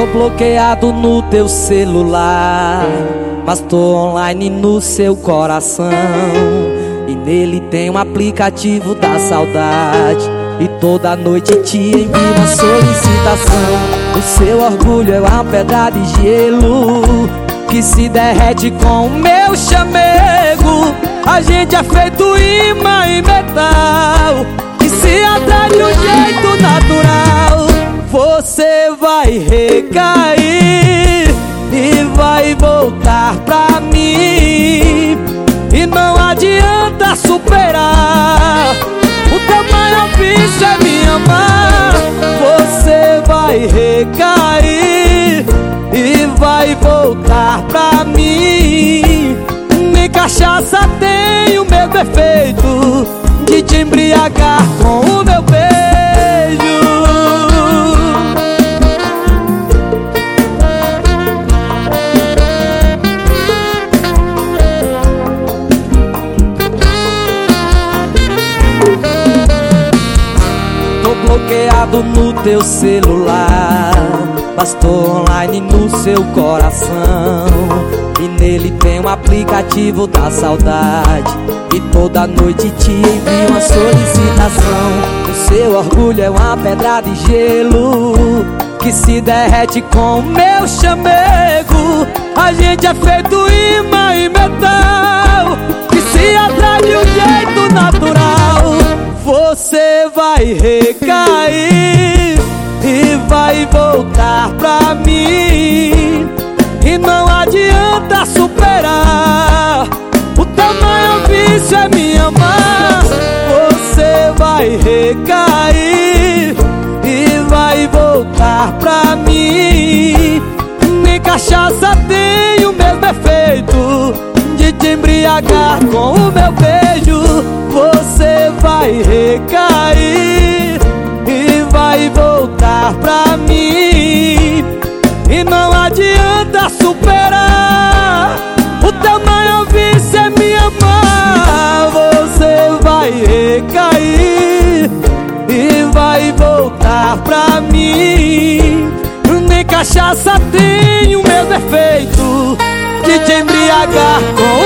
Tô bloqueado no teu celular, mas tô online no seu coração. E nele tem um aplicativo da saudade. E toda noite te envio uma solicitação. O seu orgulho é uma pedra de gelo que se derrete com o meu chamego. A gente é feito imã e metal que se atrai vai recair e vai voltar pra mim. E não adianta superar. O tamanho vício é me amar. Você vai recair e vai voltar pra mim. Nem cachaça tem o meu defeito de te embriagar com bloqueado no teu celular. Mas tô online no seu coração. E nele tem um aplicativo da saudade. E toda noite te envio uma solicitação. O seu orgulho é uma pedra de gelo. Que se derrete com o meu chamego. A gente é feito imã você vai recair e vai voltar pra mim. E não adianta superar. O tamanho vício é me amar. Você vai recair e vai voltar pra mim. Nem cachaça tem embriagar com o meu beijo. Você vai recair e vai voltar pra mim. E não adianta superar. O tamanho vício é me amar. Você vai recair e vai voltar pra mim. Nem cachaça tem o meu defeito de te embriagar com.